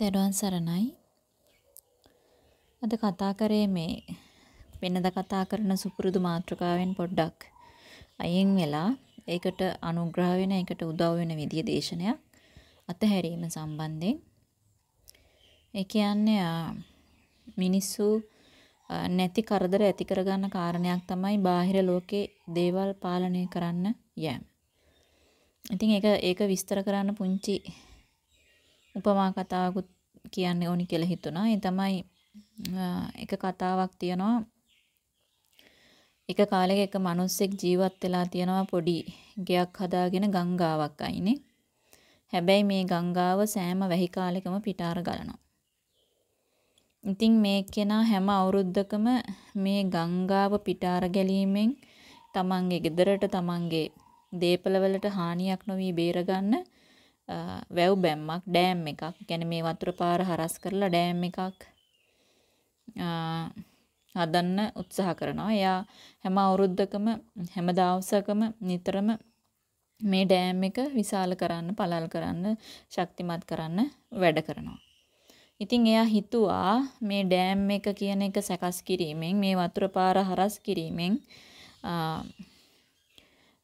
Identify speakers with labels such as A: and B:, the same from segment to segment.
A: තෙරුවන් සරණයි. අද කතා කරේ මේ වෙනද කතා කරන සුපුරුදු මාතෘකාවෙන් පොඩ්ඩක් අයින් වෙලා ඒකට අනුග්‍රහ වෙන ඒකට උදව් වෙන විදිය දේශනයක් අතහැරීම සම්බන්ධයෙන්. ඒ කියන්නේ මිනිස්සු නැති කරදර ඇති කරගන්න කාරණයක් තමයි බාහිර ලෝකේ දේවල් පාලනය කරන්න යෑම. ඉතින් ඒක ඒක විස්තර කරන්න පුංචි උපමා කතාවකුත් කියන්න ඕනි කියලා හිතුණා. ඒ තමයි එක කතාවක් තියෙනවා. එක කාලෙක එක මිනිස්සෙක් ජීවත් වෙලා තියෙනවා පොඩි ගෙයක් හදාගෙන ගංගාවක් අයිනේ. හැබැයි මේ ගංගාව සෑම වැහි කාලෙකම පිටාර ගලනවා. ඉතින් මේ කෙනා හැම අවුරුද්දකම මේ ගංගාව පිටාර ගැලීමෙන් තමන්ගේ ගෙදරට තමන්ගේ දේපල වලට හානියක් නොවි බේරගන්න වැව් බැම්මක් ඩෑම් එකක් කියන්නේ මේ වතුර පාර හරස් කරලා ඩෑම් එකක් හදන්න උත්සාහ කරනවා. එයා හැම අවුරුද්දකම හැම දවසකම නිතරම මේ ඩෑම් එක විශාල කරන්න, පළල් කරන්න, ශක්තිමත් කරන්න වැඩ කරනවා. ඉතින් එයා හිතුවා මේ ඩෑම් එක කියන එක සකස් කිරීමෙන් මේ වතුර පාර හරස් කිරීමෙන්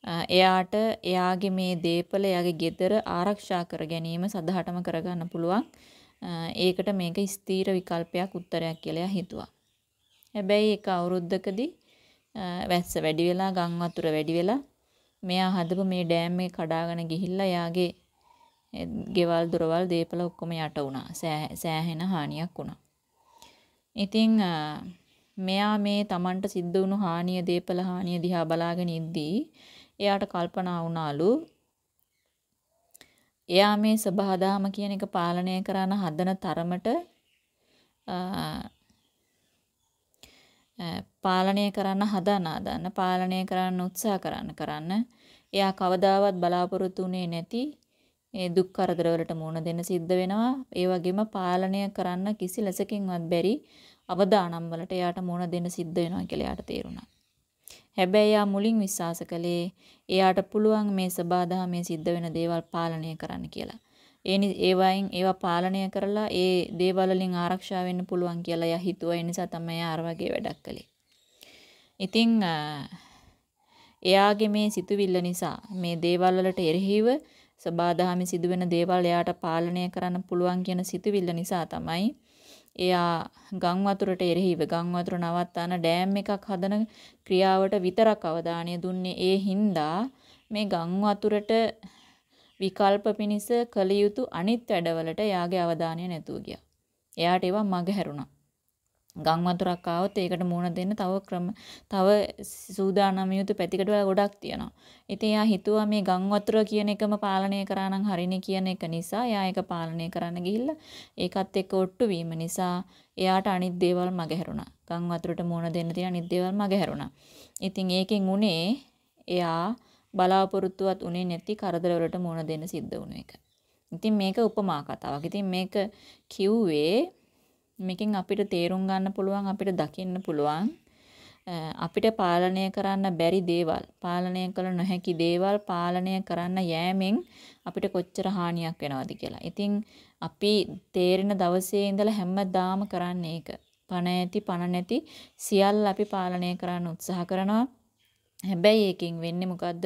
A: එයාට එයාගේ මේ දේපල එයාගේ ගෙදර ආරක්ෂා කර ගැනීම සදහටම කරගන්න පුළුවන්. ඒකට මේක ස්ථීර විකල්පයක් උත්තරයක් කියලා හිතුවා. හැබැයි එක අවුරුද්දකදී වැස්ස වැඩි වෙලා ගම් වතුර වැඩි වෙලා මෙයා හදපු මේ ඩෑම් එක කඩාගෙන ගිහිල්ලා එයාගේ ගෙවල් දොරවල් දේපල ඔක්කොම යට වුණා. සෑහෙන හානියක් වුණා. ඉතින් මෙයා මේ Tamanට සිද්ධ වුණු හානිය දේපල හානිය දිහා බලාගෙන ඉද්දී එයාට කල්පනා වුණාලු එයා මේ සබහාදාම කියන එක පාලනය කරන හදන තරමට පාලනය කරන්න හදන හදන්න පාලනය කරන්න උත්සාහ කරන්න කරන්න. එයා කවදාවත් බලාපොරොත්තු වෙන්නේ නැති ඒ දුක් කරදර වලට මුහුණ දෙන්න සිද්ධ වෙනවා. ඒ වගේම පාලනය කරන්න කිසි ලෙසකින්වත් බැරි අවදානම් වලට එයාට මුහුණ දෙන්න සිද්ධ වෙනවා කියලා එයාට තේරුණා. හැබැයි යා මුලින් විශ්වාස කළේ එයාට පුළුවන් මේ සබාදහමේ සිද්ධ වෙන දේවල් පාලනය කරන්න කියලා. ඒ ඒවයින් ඒවා පාලනය කරලා ඒ දේවල් වලින් ආරක්ෂා වෙන්න පුළුවන් කියලා යා හිතුවා. ඒ නිසා තමයි යා අර වගේ වැඩක් කළේ. ඉතින් එයාගේ මේ සිතුවිල්ල නිසා මේ දේවල් වලට එරෙහිව සබාදහමේ සිදුවෙන දේවල් එයාට පාලනය කරන්න පුළුවන් කියන සිතුවිල්ල නිසා තමයි එයා ගම් වතුරට එරෙහිව ගම් වතුර නවත්තන ඩෑම් එකක් හදන ක්‍රියාවට විතරක් අවධානය දුන්නේ ඒ හින්දා මේ ගම් වතුරට විකල්ප පිනිස කළ යුතු අනිත් වැඩවලට එයාගේ අවධානය නැතුව ගියා. එයාට ඒවා මගහැරුණා. ගම් වතුරක් ආවොත් ඒකට මුහුණ දෙන්න තව ක්‍රම තව සූදානම් යුතු පැතිකඩ ගොඩක් තියෙනවා. ඉතින් එයා හිතුවා මේ ගම් වතුර කියන එකම පාලනය කරා නම් හරිනේ කියන එක නිසා එයා ඒක පාලනය කරන්න ගිහිල්ලා ඒකත් එක්ක ඔට්ටු වීම නිසා එයාට අනිත් දේවල් මගහැරුණා. ගම් වතුරට මුහුණ දෙන්න තියෙන අනිත් දේවල් මගහැරුණා. ඉතින් ඒකෙන් උනේ එයා බලාපොරොත්තුවත් උනේ නැති කරදර වලට මුහුණ දෙන්න සිද්ධ වුණ එක. ඉතින් මේක උපමා කතාවක්. ඉතින් මේක කිව්වේ මේකෙන් අපිට තේරුම් ගන්න පුළුවන් අපිට දකින්න පුළුවන් අපිට පාලනය කරන්න බැරි දේවල් පාලනය කළ නොහැකි දේවල් පාලනය කරන්න යෑමෙන් අපිට කොච්චර හානියක් වෙනවද කියලා. ඉතින් අපි තේරෙන දවසේ ඉඳලා හැමදාම කරන්නේ ඒක. පණ ඇති පණ නැති සියල්ල අපි පාලනය කරන්න උත්සාහ කරනවා. හැබැයි ඒකෙන් වෙන්නේ මොකද්ද?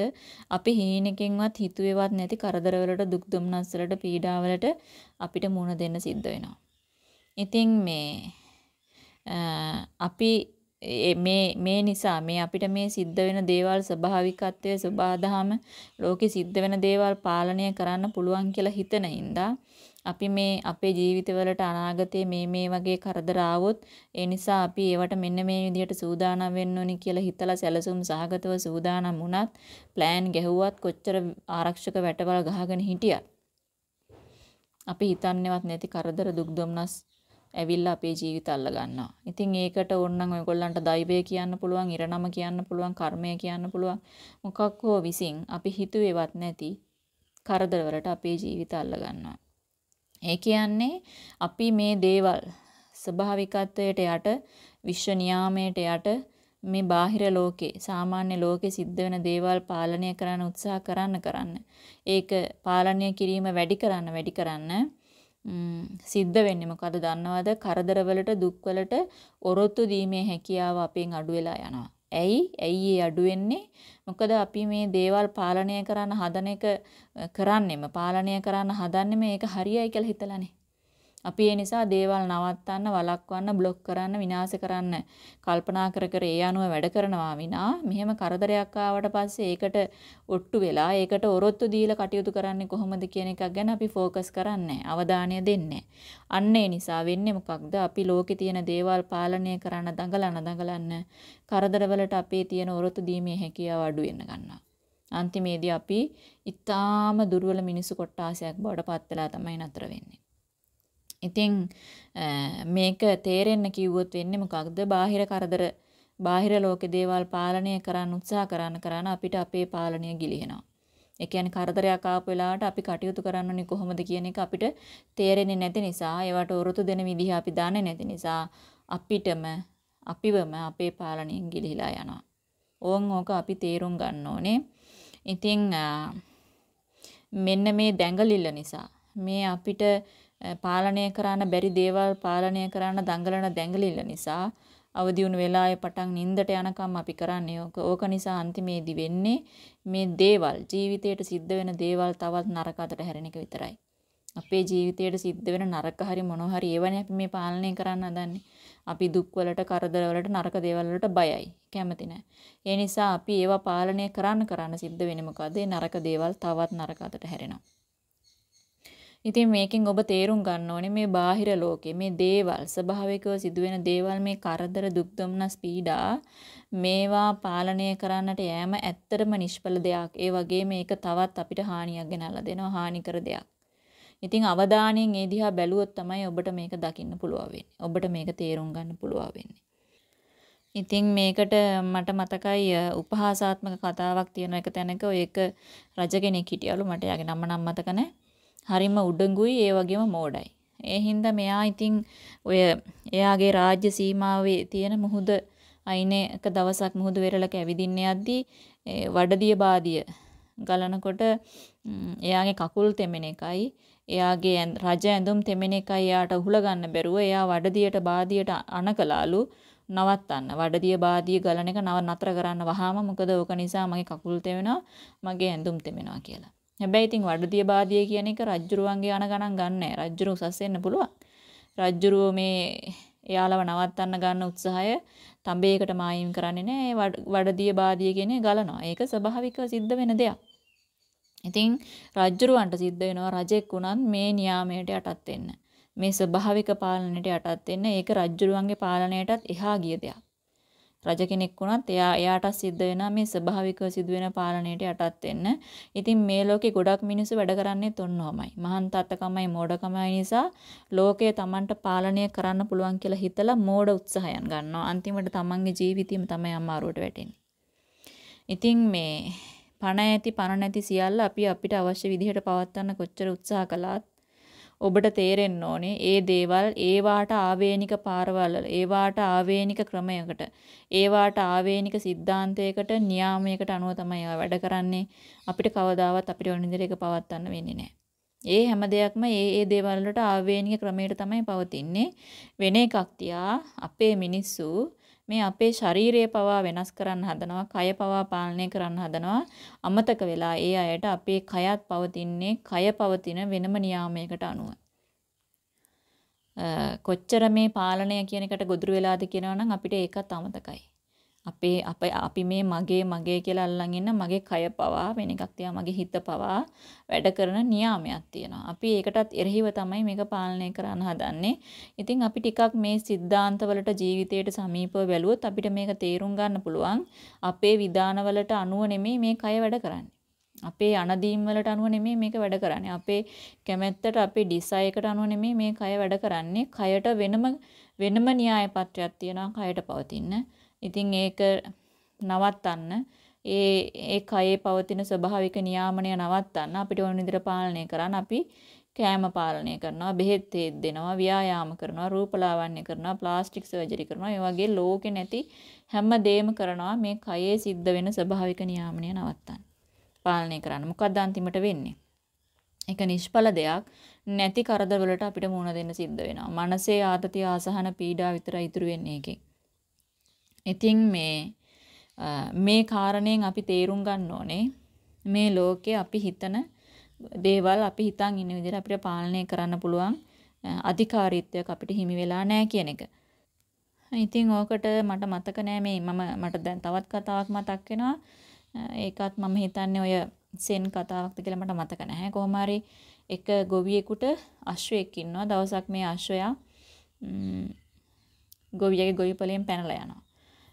A: අපි හීනකින්වත් හිතුවේවත් නැති කරදරවලට දුක් දුම්නස් වලට පීඩාවලට අපිට මුහුණ දෙන්න සිද්ධ වෙනවා. ඉතින් මේ අපි මේ මේ නිසා මේ අපිට මේ සිද්ධ වෙන දේවල් ස්වභාවිකත්වයේ සබාධම ලෝකෙ සිද්ධ වෙන දේවල් පාලනය කරන්න පුළුවන් කියලා හිතන ඉඳා අපි මේ අපේ ජීවිතවලට අනාගතයේ මේ මේ වගේ කරදර ආවොත් ඒ නිසා අපි ඒවට මෙන්න මේ විදිහට සූදානම් වෙන්න ඕනි කියලා හිතලා සැලසුම් සහගතව සූදානම් වුණත් ප්ලෑන් ගැහුවත් කොච්චර ආරක්ෂක වැටවල් ගහගෙන හිටියත් අපි හිතන්නේවත් නැති කරදර දුක් දුම්නස් ඇවිල්ලා අපේ ජීවිත අල්ල ගන්නවා. ඉතින් ඒකට ඕනනම් ඔයගොල්ලන්ට දෛවය කියන්න පුළුවන්, ඉරණම කියන්න පුළුවන්, කර්මය කියන්න පුළුවන්. මොකක් හෝ විසින් අපි හිතුවේවත් නැති කරදරවලට අපේ ජීවිත අල්ල ගන්නවා. ඒ කියන්නේ අපි මේ දේවල් ස්වභාවිකත්වයට යට විශ්ව නියාමයට යට මේ බාහිර ලෝකේ සාමාන්‍ය ලෝකේ සිද්ධ වෙන දේවල් පාලනය කරන්න උත්සාහ කරන්න කරන්න ඒක පාලනය කිරීම වැඩි කරන්න වැඩි කරන්න සිද්ධ වෙන්නේ මොකද දන්නවද? කරදරවලට දුක්වලට ඔරොත්තු දීමේ හැකියාව අපෙන් අඩු වෙලා යනවා. ඇයි? ඇයි ඒ අඩු වෙන්නේ? මොකද අපි මේ දේවල් පාලනය කරන්න හදන එක කරන්නෙම පාලනය කරන්න හදන්නෙම ඒක හරියයි කියලා හිතලානේ. අපි ඒ නිසා දේවල් නවත්තන්න, වළක්වන්න, બ્લોක් කරන්න, විනාශ කරන්න කල්පනා කර කර ඒ අනුව වැඩ කරනවා විනා මෙහෙම කරදරයක් ආවට පස්සේ ඒකට ඔට්ටු වෙලා, ඒකට ඔරොත්තු දීලා කටයුතු කරන්නේ කොහොමද කියන එකක් ගැන අපි ફોકસ කරන්නේ අවධානය දෙන්නේ අන්න ඒ නිසා වෙන්නේ මොකක්ද? අපි ලෝකේ තියෙන දේවල් පාලනය කරන්න දඟලන දඟලන්න කරදරවලට අපේ තියෙන ඔරොත්තු දීමේ හැකියාව අඩු වෙන්න ගන්නවා. අන්තිමේදී අපි ඊටාම දුර්වල මිනිසු කොට්ටාසයක් බවට පත් වෙලා තමයි නතර වෙන්නේ. ඉතින් මේක තේරෙන්න කිව්වොත් වෙන්නේ මොකක්ද? බාහිර කරදර බාහිර ලෝකේ දේවල් පාලනය කරන්න උත්සාහ කරන කරන අපිට අපේ පාලනය ගිලිහෙනවා. ඒ කියන්නේ කරදරයක් ආපු වෙලාවට අපි කටයුතු කරන්න ඕනේ කොහොමද කියන එක අපිට තේරෙන්නේ නැති නිසා ඒවට උරුතු දෙන විදිහ අපි දන්නේ නැති නිසා අපිටම අපිවම අපේ පාලනයෙන් ගිලිහිලා යනවා. ඕන් ඕක අපි තේරුම් ගන්න ඕනේ. ඉතින් මෙන්න මේ දැඟලිල්ල නිසා මේ අපිට පාලනය කරන්න බැරි දේවල් පාලනය කරන්න දඟලන දැඟලිල්ල නිසා අවදි වුණු වෙලාවේ පටන් නිින්දට යනකම් අපි කරන්නේ ඕක. ඕක නිසා අන්තිමේදී වෙන්නේ මේ දේවල් ජීවිතයට සිද්ධ වෙන දේවල් තවත් නරක අතට හැරෙන එක විතරයි. අපේ ජීවිතයට සිද්ධ වෙන නරක හරි මොනවා හරි ඒවනේ අපි මේ පාලනය කරන්න හදන්නේ. අපි දුක් වලට, කරදර වලට, නරක දේවල් වලට බයයි. කැමති නැහැ. ඒ නිසා අපි ඒවා පාලනය කරන්න කරන්න සිද්ධ වෙන්නේ මොකද? නරක දේවල් තවත් නරක අතට හැරෙනවා. ඉතින් මේකෙන් ඔබ තේරුම් ගන්න ඕනේ මේ බාහිර ලෝකේ මේ දේවල් ස්වභාවිකව සිදුවෙන දේවල් මේ කරදර දුක් දුම්නස් පීඩා මේවා පාලනය කරන්නට යෑම ඇත්තටම නිෂ්ඵල දෙයක්. ඒ වගේ මේක තවත් අපිට හානියක් ගෙනල්ලා දෙනවා හානිකර දෙයක්. ඉතින් අවධානයෙන් ඒ දිහා බැලුවොත් තමයි ඔබට මේක දකින්න පුළුවන් වෙන්නේ. ඔබට මේක තේරුම් ගන්න පුළුවන් වෙන්නේ. ඉතින් මේකට මට මතකයි උපහාසාත්මක කතාවක් තියෙන එක තැනක ඔය එක රජ කෙනෙක් හිටියලු මට යාගේ නම නම් මතක නැහැ. හරිම උඩඟුයි ඒ වගේම මෝඩයි. ඒ හින්දා මෙයා ඉතින් ඔය එයාගේ රාජ්‍ය සීමාවේ තියෙන මුහුද අයිනේ එක දවසක් මුහුදු වෙරළක ඇවිදින්න යද්දී වඩදිය බාදිය ගලනකොට එයාගේ කකුල් තෙමෙන එකයි එයාගේ රජ ඇඳුම් තෙමෙන එකයි එයාට උහුල ගන්න බැරුව එයා වඩදියට බාදියට අනකලාලු නවත්තන්න වඩදිය බාදිය ගලන එක නව නතර කරන්න වහාම මොකද ඕක නිසා මගේ කකුල් තෙමෙනවා මගේ ඇඳුම් තෙමෙනවා කියලා හැබැයි ඉතින් වඩදිය බාදිය කියන එක රජ්ජුරුවන්ගේ අන ගණන් ගන්නෑ. රජ්ජුරුව උසස් වෙන්න පුළුවන්. රජ්ජුරුව මේ එයාලව නවත්තන්න ගන්න උත්සාහය තඹේකට මායිම් කරන්නේ නෑ. වඩදිය බාදිය කියන්නේ ගලනවා. ඒක ස්වභාවිකව සිද්ධ වෙන දෙයක්. ඉතින් රජ්ජුරුවන්ට සිද්ධ වෙනවා රජෙක් වුණත් මේ නියාමයට යටත් වෙන්න. මේ ස්වභාවික පාලනයට යටත් වෙන්න. ඒක රජ්ජුරුවන්ගේ පාලනයටත් එහා ගිය දෙයක්. රජ කෙනෙක් වුණත් එයා එයාට සිද්ධ වෙනා මේ ස්වභාවිකව සිදුවෙන පාලනයට යටත් වෙන්න. ඉතින් මේ ලෝකේ ගොඩක් මිනිස්සු වැඩ කරන්නේ තොන්නෝමයි. මහාන් තාත්තකමයි මෝඩකමයි නිසා ලෝකය Tamanට පාලනය කරන්න පුළුවන් කියලා හිතලා මෝඩ උත්සාහයන් ගන්නවා. අන්තිමට Tamanගේ ජීවිතයම තමයි අමාරුවට වැටෙන්නේ. ඉතින් මේ පණ ඇති පණ නැති සියල්ල අපි අපිට අවශ්‍ය විදිහට පවත්වන්න කොච්චර උත්සාහ කළත් ඔබට තේරෙන්න ඕනේ ඒ දේවල් ඒවාට ආවේනික පාරවල් ඒවාට ආවේනික ක්‍රමයකට ඒවාට ආවේනික સિદ્ધාන්තයකට න්‍යාමයකට අනුව තමයි වැඩ කරන්නේ අපිට කවදාවත් අපිට ඕන විදිහට ඒක පවත්වන්න වෙන්නේ නැහැ. ඒ හැම දෙයක්ම ඒ ඒ දේවල් වලට ආවේනික ක්‍රමයට තමයි පවතින්නේ වෙන එකක් තියා අපේ මිනිස්සු මේ අපේ ශරීරය පවා වෙනස් කරන්න හදනවා, කය පවා පාලනය කරන්න හදනවා. අමතක වෙලා ඒ අයට අපේ කයත් පවතින්නේ කය පවතින වෙනම නියාමයකට අනුව. කොච්චර මේ පාලනය කියන එකට ගොදුරු වෙලාද කියනවනම් අපිට ඒකත් අමතකයි. අපේ අපේ අපි මේ මගේ මගේ කියලා අල්ලන් ඉන්න මගේ කය පවා වෙන එකක් තියා මගේ හිත පවා වැඩ කරන නියාමයක් තියෙනවා. අපි ඒකටත් එරෙහිව තමයි මේක පාලනය කරන්න හදන්නේ. ඉතින් අපි ටිකක් මේ સિદ્ધාන්තවලට ජීවිතයට සමීපව බැලුවොත් අපිට මේක තේරුම් ගන්න පුළුවන්. අපේ විධානවලට අනුව නෙමෙයි මේ කය වැඩ කරන්නේ. අපේ අනදීම් වලට අනුව නෙමෙයි මේක වැඩ කරන්නේ. අපේ කැමැත්තට අපේ ඩිසයර් අනුව නෙමෙයි මේ කය වැඩ කරන්නේ. කයට වෙනම වෙනම න්‍යාය පත්‍රයක් තියෙනවා කයට පවතින. ඉතින් ඒක නවත්තන්න. ඒ ඒ කයේ පවතින ස්වභාවික නියාමනය නවත්තන්න. අපිට ඕන විදිහට පාලනය කරන්න. අපි කෑම පාලනය කරනවා බෙහෙත් දෙනවා ව්‍යායාම කරනවා රූපලාවන්‍ය කරනවා ප්ලාස්ටික් සර්ජරි කරනවා. ඒ වගේ ලෝකේ නැති හැම දෙයක්ම කරනවා මේ කයේ සිද්ධ වෙන ස්වභාවික නියාමනය නවත්තන්න. පාලනය කරන්න. මොකක්ද අන්තිමට වෙන්නේ? ඒක නිෂ්ඵල දෙයක්. නැති කරදරවලට අපිට මුහුණ දෙන්න සිද්ධ වෙනවා. මනසේ ආතතිය ආසහන පීඩා විතරයි ඉතුරු වෙන්නේ එකෙන්. ඉතින් මේ මේ කාරණයෙන් අපි තේරුම් ගන්න ඕනේ මේ ලෝකේ අපි හිතන දේවල් අපි හිතන් ඉන්න විදිහට අපිට පාලනය කරන්න පුළුවන් අධිකාරීත්වයක් අපිට හිමි වෙලා නැහැ කියන එක. ඉතින් ඕකට මට මතක නෑ මේ මම මට දැන් තවත් කතාවක් මතක් වෙනවා. ඒකත් මම හිතන්නේ ඔය සෙන් කතාවක්ද කියලා මට මතක නැහැ. කොහොම හරි එක ගොවියෙකුට අශ්වයෙක් ඉන්නවා. දවසක් මේ අශ්වයා ගොවියගේ ගොවිපලෙන් පැනලා යනවා.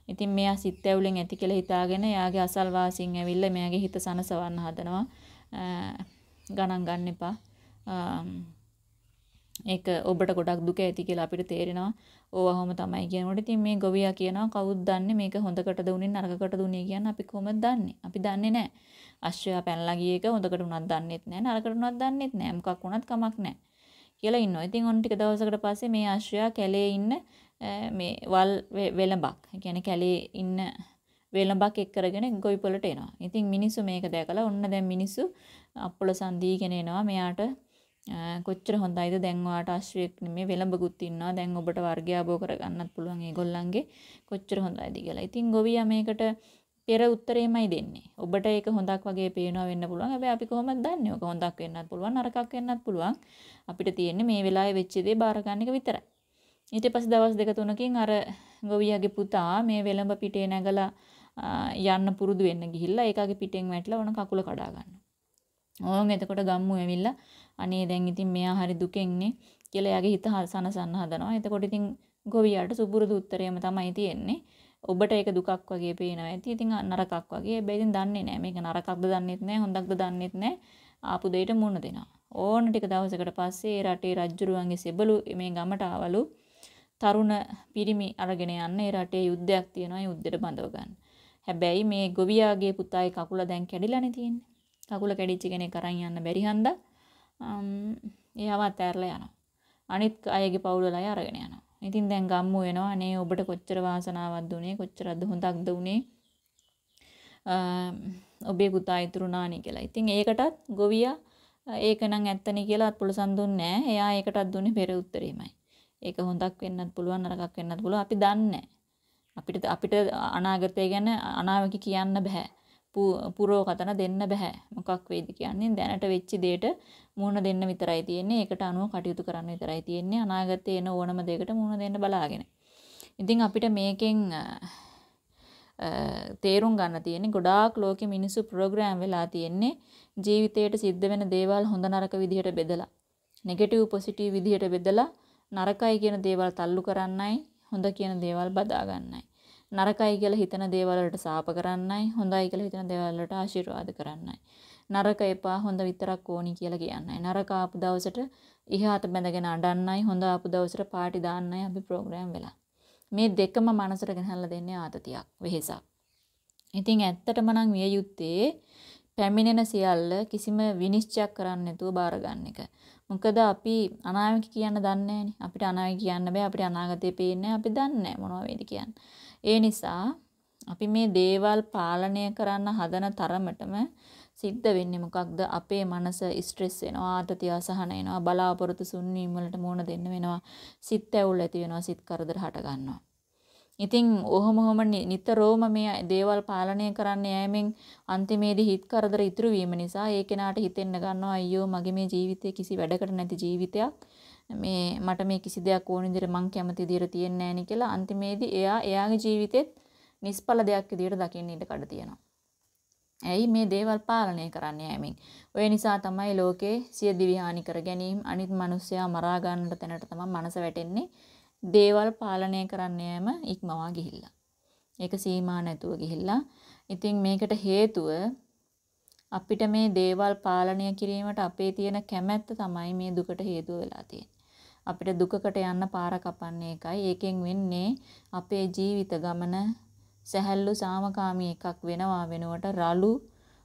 A: ඉතින් මෙයා සිත් ඇවුලෙන් ඇති කියලා හිතාගෙන එයාගේ අසල්වාසීන් ඇවිල්ලා මෙයාගේ හිත සනසවන්න හදනවා. ගණන් ගන්න එපා. ඒක ඔබට ගොඩක් දුක ඇති කියලා අපිට තේරෙනවා. ඕවහම තමයි කියනකොට ඉතින් මේ ගොවියා කියනවා කවුද දන්නේ මේක හොඳකටද උනේ නරකකටද උනේ කියන්නේ අපි කොහොමද දන්නේ? අපි දන්නේ නැහැ. අශ්වයා පැනලා ගිය එක හොඳකට උනත් දන්නෙත් නැහැ නරකට උනත් දන්නෙත් නැහැ. මොකක් වුණත් කමක් නැහැ. කියලා ඉන්නවා. ඉතින් ඔන්න ටික දවසකට පස්සේ මේ අශ්වයා කැලේ ඉන්න මේ වල් වෙලඹක්. ඒ කියන්නේ කැලේ ඉන්න වෙලඹක් එක් කරගෙන ගොවිපොළට එනවා. ඉතින් මිනිස්සු මේක දැකලා ඔන්න දැන් මිනිස්සු අප්පොලසන් දීගෙන එනවා මෙයාට කොච්චර හොඳයිද දැන් ඔයාට අශ්වයෙක් නෙමේ වෙලඹකුත් ඉන්නවා දැන් ඔබට වර්ගයාභෝ කරගන්නත් පුළුවන් ඒගොල්ලන්ගේ කොච්චර හොඳයිද කියලා. ඉතින් ගොවියා මේකට පෙර උත්තරේමයි දෙන්නේ. ඔබට ඒක හොඳක් වගේ පේනවා වෙන්න පුළුවන්. හැබැයි අපි කොහොමද දන්නේ? ඔක හොඳක් වෙන්නත් පුළුවන් නරකක් වෙන්නත් පුළුවන්. අපිට තියෙන්නේ මේ වෙලාවේ වෙච්ච දේ බාර ගන්න එක විතරයි. ඊට පස්සේ දවස් දෙක තුනකින් අර ගොවියාගේ පුතා මේ වෙලඹ පිටේ නැගලා යන්න පුරුදු වෙන්න ගිහිල්ලා ඒකාගේ පිටෙන් වැටලා වුණ කකුල කඩා ගන්නවා. ඕන් එතකොට ගම්මු ඇවිල්ලා අනේ දැන් ඉතින් මෙයා හරි දුකෙන්නේ කියලා එයාගේ හිත සනසන්න හදනවා. එතකොට ඉතින් ගොවියාට සුපුරුදු උත්තරයම තමයි තියෙන්නේ. ඔබට ඒක දුකක් වගේ පේනවා ඇති. ඉතින් නරකක් වගේ. හැබැයි ඉතින් දන්නේ නැහැ. මේක නරකක්ද දන්නෙත් නැහැ, හොඳක්ද දන්නෙත් නැහැ. ආපු දෙයට මුණ දෙනවා. ඕන ටික දවසකට පස්සේ ඒ රටේ රජ්ජුරුවන්ගේ සෙබළු මේ ගමට ආවලු තරුණ පිරිමි අරගෙන යන්න ඒ රටේ යුද්ධයක් තියෙනවා. ඒ යුද්ධෙට බඳව ගන්න. හැබැයි මේ ගොවියාගේ පුතාගේ කකුල දැන් කැඩිලානේ තියෙන්නේ. කකුල කැඩිච්ච කෙනෙක් අරන් යන්න බැරි හන්දා එයාව අතෑරලා යනවා. අනිත් අයගේ පවුල් වල අය අරගෙන යනවා. ඉතින් දැන් ගම්මු වෙනවා අනේ ඔබට කොච්චර වාසනාවක්ද උනේ කොච්චරද හොඳක්ද උනේ ඔබේ පුතා ඉතුරුනානි කියලා. ඉතින් ඒකටත් ගොවියා ඒක නම් ඇත්තනේ කියලා අත්පොලසන් දුන්නේ නැහැ. එයා ඒකටත් දුන්නේ පෙර උත්තරෙමයි. ඒක හොඳක් වෙන්නත් පුළුවන් නරකක් වෙන්නත් පුළුවන්. අපි දන්නේ අපිට අපිට අනාගතය ගැන අනාවකි කියන්න බෑ. පුරෝකතන දෙන්න බෑ. මොකක් වේද කියන්නේ දැනට වෙච්ච දෙයට මුහුණ දෙන්න විතරයි තියෙන්නේ. ඒකට අනුව කටයුතු කරන්න විතරයි තියෙන්නේ. අනාගතේ එන ඕනම දෙයකට මුහුණ දෙන්න බලාගෙන. ඉතින් අපිට මේකෙන් තේරුම් ගන්න තියෙන්නේ ගොඩාක් ලෝකෙ මිනිස්සු ප්‍රෝග්‍රෑම් වෙලා තියෙන්නේ ජීවිතයට සිද්ධ වෙන දේවල් හොඳ නරක විදිහට බෙදලා. නෙගටිව් පොසිටිව් විදිහට බෙදලා නරකයි කියන දේවල් තල්ලු කරන්නයි හොඳ කියන දේවල් බදා ගන්නයි. නරකයි කියලා හිතන දේවල් වලට සාප කරන්නයි හොඳයි කියලා හිතන දේවල් වලට ආශිර්වාද කරන්නයි. නරක එපා හොඳ විතරක් ඕනි කියලා කියන්නයි. නරක ආපු දවසට ඉහාට බැඳගෙන අඬන්නයි හොඳ ආපු දවසට පාටි දාන්නයි අපි ප්‍රෝග්‍රෑම් වෙලා. මේ දෙකම මනසට ගෙනහැල්ලා දෙන්නේ ආතතියක් වෙහෙසක්. ඉතින් ඇත්තටම නම් විය යුත්තේ පැමිණෙන සියල්ල කිසිම විනිශ්චයක් කරන්න නැතුව බාර ගන්න එක. මොකද අපි අනාගතය කියන්න දන්නේ අපිට අනාගතය කියන්න බෑ. අපිට අනාගතේ පේන්නේ අපි දන්නේ මොනවා වේද කියන්නේ. ඒ නිසා අපි මේ දේවල් පාලනය කරන්න හදන තරමටම සිද්ධ වෙන්නේ මොකක්ද අපේ මනස ස්ට්‍රෙස් වෙනවා ආතතිය අසහන එනවා බලාපොරොත්තු සුන්වීම වලට මුහුණ දෙන්න වෙනවා සිත් ඇවුල් ඇති වෙනවා සිත් කරදර හට ගන්නවා ඉතින් ඔහොම ඔහොම නිතරම මේ දේවල් පාලනය කරන්න යෑමෙන් අන්තිමේදී හිත කරදර ඉතුරු වීම නිසා ඒ කෙනාට හිතෙන්න ගන්නවා අයියෝ මගේ මේ ජීවිතේ කිසි වැඩකට නැති ජීවිතයක් මේ මට මේ කිසි දෙයක් ඕන විදිහට මං කැමති විදිහට තියෙන්නේ නැහැ නේ කියලා අන්තිමේදී එයා එයාගේ ජීවිතෙත් නිෂ්ඵල දෙයක් විදිහට දකින්න ඉඩ කඩ තියෙනවා. ඇයි මේ දේවල් පාලනය කරන්න යෑමෙන්. ඔය නිසා තමයි ලෝකේ සිය දිවි හානි කර ගැනීම අනිත් මිනිස්සයා මරා ගන්නට තැනට තමයි මනස වැටෙන්නේ. දේවල් පාලනය කරන්න යෑම ඉක්මවා ගිහිල්ලා. ඒක සීමා නැතුව ගිහිල්ලා. ඉතින් මේකට හේතුව අපිට මේ දේවල් පාලනය කිරීමට අපේ තියෙන කැමැත්ත තමයි මේ දුකට හේතුව වෙලා තියෙන්නේ. අපිට දුකකට යන්න පාර කපන්නේ එකයි. ඒකෙන් වෙන්නේ අපේ ජීවිත ගමන සැහැල්ලු සාමකාමී එකක් වෙනවා වෙනුවට රළු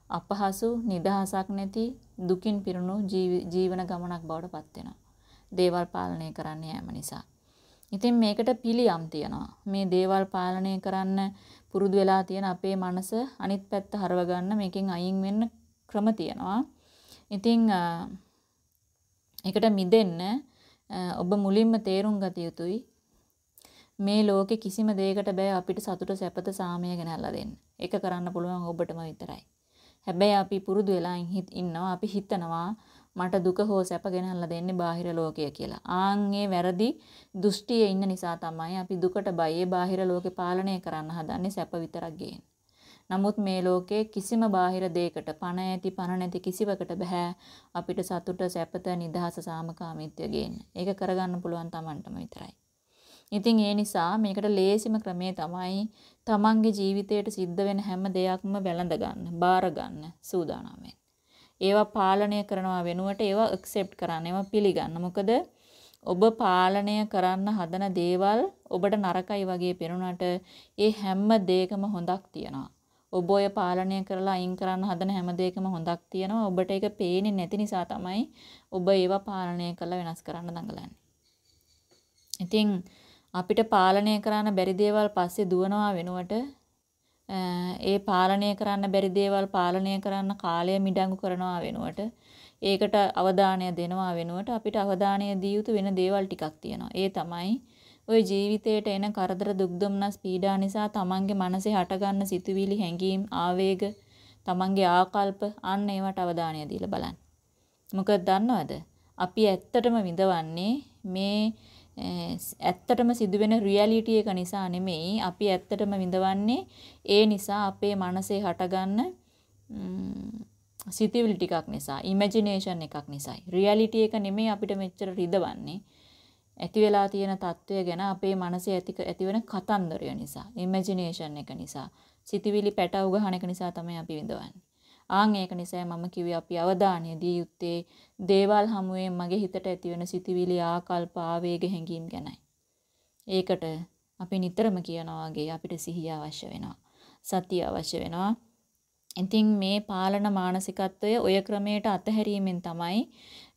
A: අපහසු නිදහසක් නැති දුකින් පිරුණු ජීවන ගමනක් බවට පත් වෙනවා. දේවල් පාලනය කරන්න යෑම නිසා. ඉතින් මේකට පිළියම් තියනවා. මේ දේවල් පාලනය කරන්න පුරුදු වෙලා තියෙන අපේ මනස අනිත් පැත්ත හරව ගන්න මේකෙන් අයින් වෙන්න ක්‍රම තියනවා. ඉතින් ඒකට මිදෙන්න ඔබ මුලින්ම තේරුම් ගත යුතුයි මේ ලෝකේ කිසිම දෙයකට බෑ අපිට සතුට සැපත සාමය ගෙනල්ලා දෙන්න. ඒක කරන්න පුළුවන් ඔබටම විතරයි. හැබැයි අපි පුරුදු වෙලා ඉන්නවා අපි හිතනවා මට දුක හෝ සැප ගෙනල්ලා දෙන්නේ බාහිර ලෝකය කියලා. ආන්ගේ වැරදි දෘෂ්ටියේ ඉන්න නිසා තමයි අපි දුකට බයේ බාහිර ලෝකේ පාලනය කරන්න හදන්නේ සැප විතරක් ගේන්නේ. නමුත් මේ ලෝකේ කිසිම බාහිර දෙයකට පණ ඇති පණ නැති කිසිවකට බෑ අපිට සතුට සැපත නිදහස සාමකාමීත්වය ගේන්න. ඒක කරගන්න පුළුවන් Tamanටම විතරයි. ඉතින් ඒ නිසා මේකට ලේසිම ක්‍රමය තමයි තමන්ගේ ජීවිතයට සිද්ධ වෙන හැම දෙයක්ම වැළඳ ගන්න, බාර ගන්න සූදානම් ඒවා පාලනය කරනවා වෙනුවට ඒවා ඇක්සෙප්ට් කරන්න, ඒවා පිළිගන්න. මොකද ඔබ පාලනය කරන්න හදන දේවල් ඔබට නරකයි වගේ පෙනුනට ඒ හැම දෙයකම හොඳක් තියනවා. ඔබ ඔය පාලනය කරලා අයින් කරන්න හදන හැම දෙයකම හොඳක් තියෙනවා. ඔබට ඒක පේන්නේ නැති නිසා තමයි ඔබ ඒවා පාලනය කරලා වෙනස් කරන්න දඟලන්නේ. ඉතින් අපිට පාලනය කරන්න බැරි දේවල් පස්සේ දුවනවා වෙනුවට ඒ පාලනය කරන්න බැරි දේවල් පාලනය කරන්න කාලය මිඩංගු කරනවා වෙනුවට ඒකට අවධානය දෙනවා වෙනුවට අපිට අවධානය දිය යුතු වෙන දේවල් ටිකක් තියෙනවා. ඒ තමයි ওই ජීවිතේට එන කරදර දුක් දුම්නස් පීඩා නිසා තමන්ගේ මනසේ හටගන්න සිතුවිලි හැඟීම් ආවේග තමන්ගේ ආකල්ප අන්න ඒවට අවධානය දීලා බලන්න. මොකද දන්නවද? අපි ඇත්තටම විඳවන්නේ මේ ඇත්තටම සිදුවෙන රියැලිටි එක නිසා නෙමෙයි. අපි ඇත්තටම විඳවන්නේ ඒ නිසා අපේ මනසේ හටගන්න සිතිවිලි ටිකක් නිසා ඉමේජිනේෂන් එකක් නිසායි. රියැලිටි එක නෙමෙයි අපිට මෙච්චර රිදවන්නේ. ඇති වෙලා තියෙන తত্ত্বය ගැන අපේ මනසේ ඇති ඇතිවන කතන්දරය නිසා ඉමේජිනේෂන් එක නිසා සිතිවිලි පැටව ගහන එක නිසා තමයි අපි විඳවන්නේ. ආන් ඒක නිසා මම කිව්වේ අපි අවධානය දිය යුත්තේ දේවල් හමුවේ මගේ හිතට ඇතිවෙන සිතවිලි ආකල්ප ආවේග හැඟීම් ගැනයි. ඒකට අපි නිතරම කියනවා වගේ අපිට සිහිය අවශ්‍ය වෙනවා. සතිය අවශ්‍ය වෙනවා. ඉතින් මේ පාලන මානසිකත්වය ඔය ක්‍රමයට අතහැරීමෙන් තමයි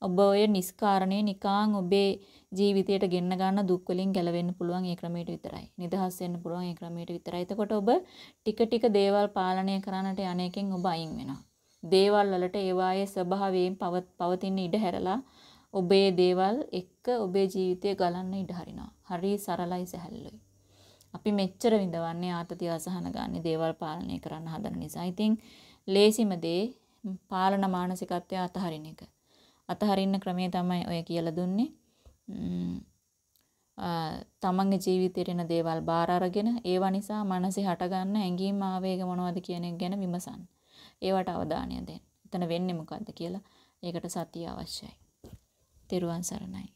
A: ඔබ ඔය නිස්කාරණේ නිකාං ඔබේ ජීවිතයට ගෙන්න ගන්න දුක් වලින් ගැලවෙන්න පුළුවන් ඒ ක්‍රමයට විතරයි. නිදහස් වෙන්න පුළුවන් ඒ ක්‍රමයට විතරයි. එතකොට ඔබ ටික ටික දේවල් පාලනය කරන්නට යන්නේකින් ඔබ අයින් වෙනවා. දේවල් වලට ඒවායේ ස්වභාවයෙන් පවතින ඉඩ හැරලා ඔබේ දේවල් එක්ක ඔබේ ජීවිතය ගලන්න ඉඩ හරිනවා. හරි සරලයි සැහැල්ලුයි. අපි මෙච්චර විඳවන්නේ ආතතිය අසහන ගන්න දේවල් පාලනය කරන්න හදන නිසා. ඉතින් ලේසිම දේ පාලන මානසිකත්වය අතහරින එක. අතහරින්න ක්‍රමය තමයි ඔය කියලා දුන්නේ. තමන්ගේ ජීවිතේට එන දේවල් බාර අරගෙන ඒවා නිසා මනසේ හටගන්න ඇඟීම් ආවේග මොනවද කියන එක ගැන විමසන්න. ඒවට අවධානය දෙන්න. එතන වෙන්නේ මොකද්ද කියලා ඒකට සතිය අවශ්‍යයි. තෙරුවන් සරණයි.